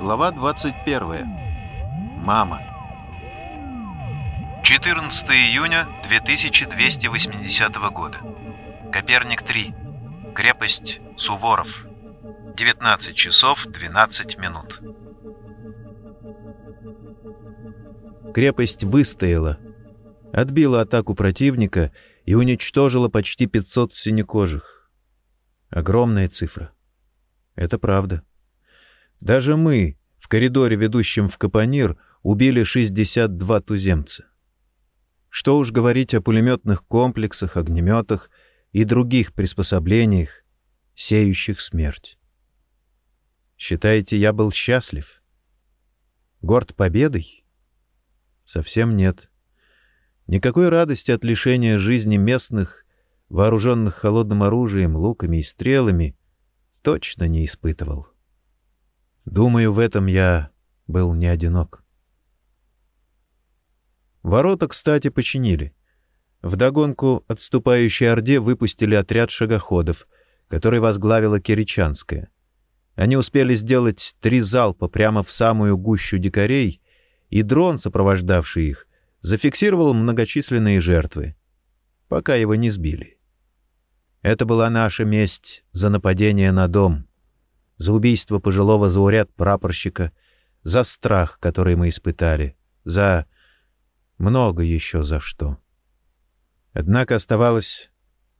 Глава 21. Мама. 14 июня 2280 года. Коперник 3. Крепость Суворов. 19 часов 12 минут. Крепость выстояла, отбила атаку противника и уничтожила почти 500 синекожих. Огромная цифра. Это правда. Даже мы, в коридоре, ведущем в Капонир, убили 62 туземца. Что уж говорить о пулеметных комплексах, огнеметах и других приспособлениях, сеющих смерть. Считаете, я был счастлив? Горд победой? Совсем нет. Никакой радости от лишения жизни местных, вооруженных холодным оружием, луками и стрелами, точно не испытывал. Думаю, в этом я был не одинок. Ворота, кстати, починили. Вдогонку отступающей Орде выпустили отряд шагоходов, который возглавила Киричанская. Они успели сделать три залпа прямо в самую гущу дикарей, и дрон, сопровождавший их, зафиксировал многочисленные жертвы, пока его не сбили. Это была наша месть за нападение на дом — за убийство пожилого зауряд прапорщика, за страх, который мы испытали, за много еще за что. Однако оставалось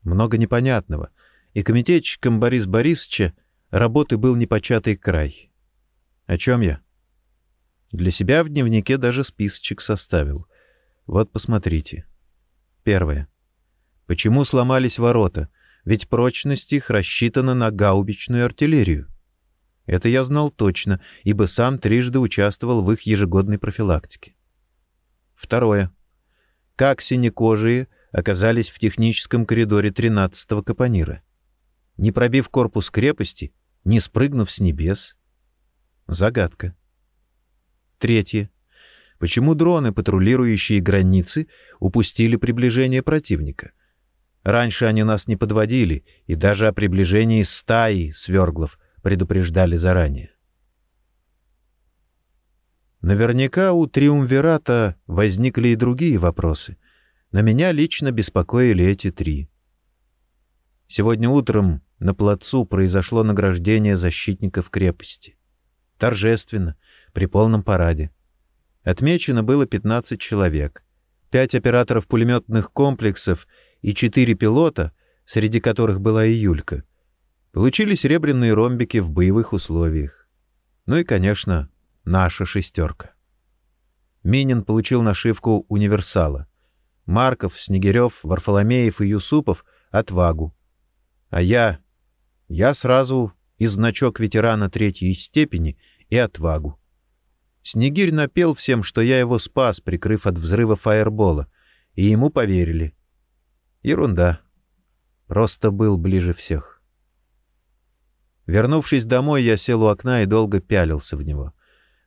много непонятного, и комитетчиком Борис Борисовича работы был непочатый край. О чем я? Для себя в дневнике даже списочек составил. Вот посмотрите. Первое. Почему сломались ворота? Ведь прочность их рассчитана на гаубичную артиллерию. Это я знал точно, ибо сам трижды участвовал в их ежегодной профилактике. Второе. Как синекожие оказались в техническом коридоре 13-го капонира? Не пробив корпус крепости, не спрыгнув с небес? Загадка. Третье. Почему дроны, патрулирующие границы, упустили приближение противника? Раньше они нас не подводили, и даже о приближении стаи сверглов предупреждали заранее. Наверняка у Триумвирата возникли и другие вопросы, но меня лично беспокоили эти три. Сегодня утром на плацу произошло награждение защитников крепости. Торжественно, при полном параде. Отмечено было 15 человек, пять операторов пулеметных комплексов и четыре пилота, среди которых была и Юлька, Получили серебряные ромбики в боевых условиях. Ну и, конечно, наша шестерка. Минин получил нашивку «Универсала». Марков, Снегирев, Варфоломеев и Юсупов — «Отвагу». А я... Я сразу и значок ветерана третьей степени и «Отвагу». Снегирь напел всем, что я его спас, прикрыв от взрыва фаербола, и ему поверили. Ерунда. Просто был ближе всех. Вернувшись домой, я сел у окна и долго пялился в него.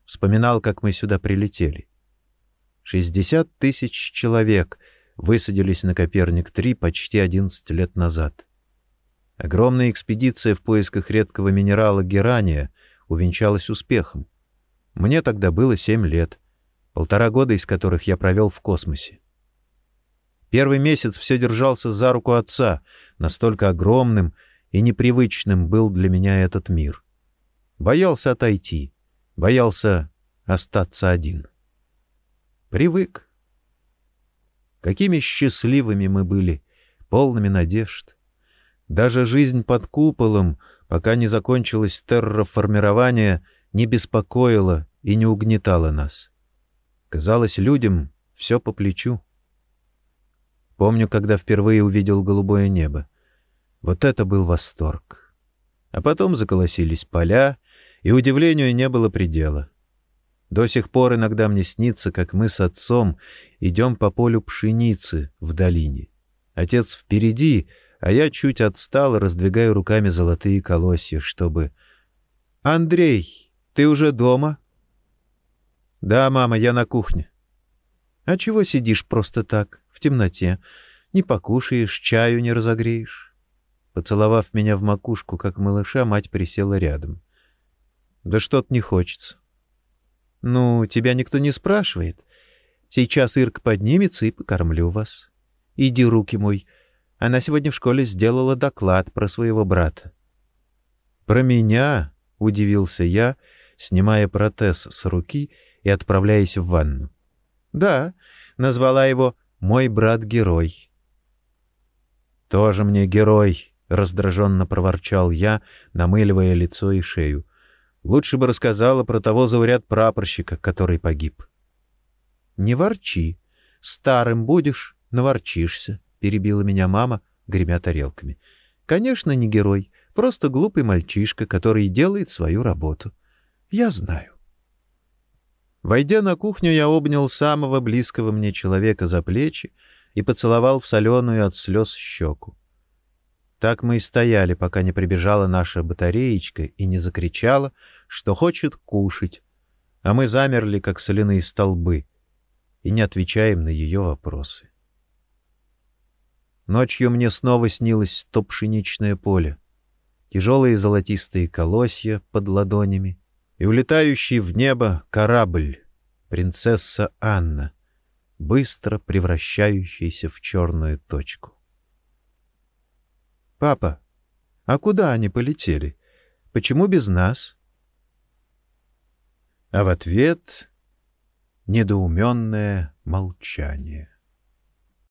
Вспоминал, как мы сюда прилетели. Шестьдесят тысяч человек высадились на Коперник-3 почти одиннадцать лет назад. Огромная экспедиция в поисках редкого минерала герания увенчалась успехом. Мне тогда было семь лет, полтора года из которых я провел в космосе. Первый месяц все держался за руку отца, настолько огромным, и непривычным был для меня этот мир. Боялся отойти, боялся остаться один. Привык. Какими счастливыми мы были, полными надежд. Даже жизнь под куполом, пока не закончилось терраформирование, не беспокоила и не угнетала нас. Казалось, людям все по плечу. Помню, когда впервые увидел голубое небо. Вот это был восторг. А потом заколосились поля, и удивлению не было предела. До сих пор иногда мне снится, как мы с отцом идем по полю пшеницы в долине. Отец впереди, а я чуть отстал и раздвигаю руками золотые колосья, чтобы... «Андрей, ты уже дома?» «Да, мама, я на кухне». «А чего сидишь просто так, в темноте? Не покушаешь, чаю не разогреешь?» Поцеловав меня в макушку, как малыша, мать присела рядом. «Да что-то не хочется. Ну, тебя никто не спрашивает. Сейчас Ирка поднимется и покормлю вас. Иди, руки мой. Она сегодня в школе сделала доклад про своего брата. Про меня, удивился я, снимая протез с руки и отправляясь в ванну. Да, назвала его мой брат-герой. Тоже мне герой, раздраженно проворчал я, намыливая лицо и шею. Лучше бы рассказала про того зауряд прапорщика, который погиб. Не ворчи. Старым будешь, наворчишься, перебила меня мама, гремя тарелками. Конечно, не герой, просто глупый мальчишка, который делает свою работу. Я знаю. Войдя на кухню, я обнял самого близкого мне человека за плечи и поцеловал в соленую от слез щеку. Так мы и стояли, пока не прибежала наша батареечка и не закричала, что хочет кушать, а мы замерли, как соляные столбы, и не отвечаем на ее вопросы. Ночью мне снова снилось то пшеничное поле, тяжелые золотистые колосья под ладонями и улетающий в небо корабль, принцесса Анна, быстро превращающийся в черную точку. Папа, а куда они полетели? Почему без нас? А в ответ недоуменное молчание.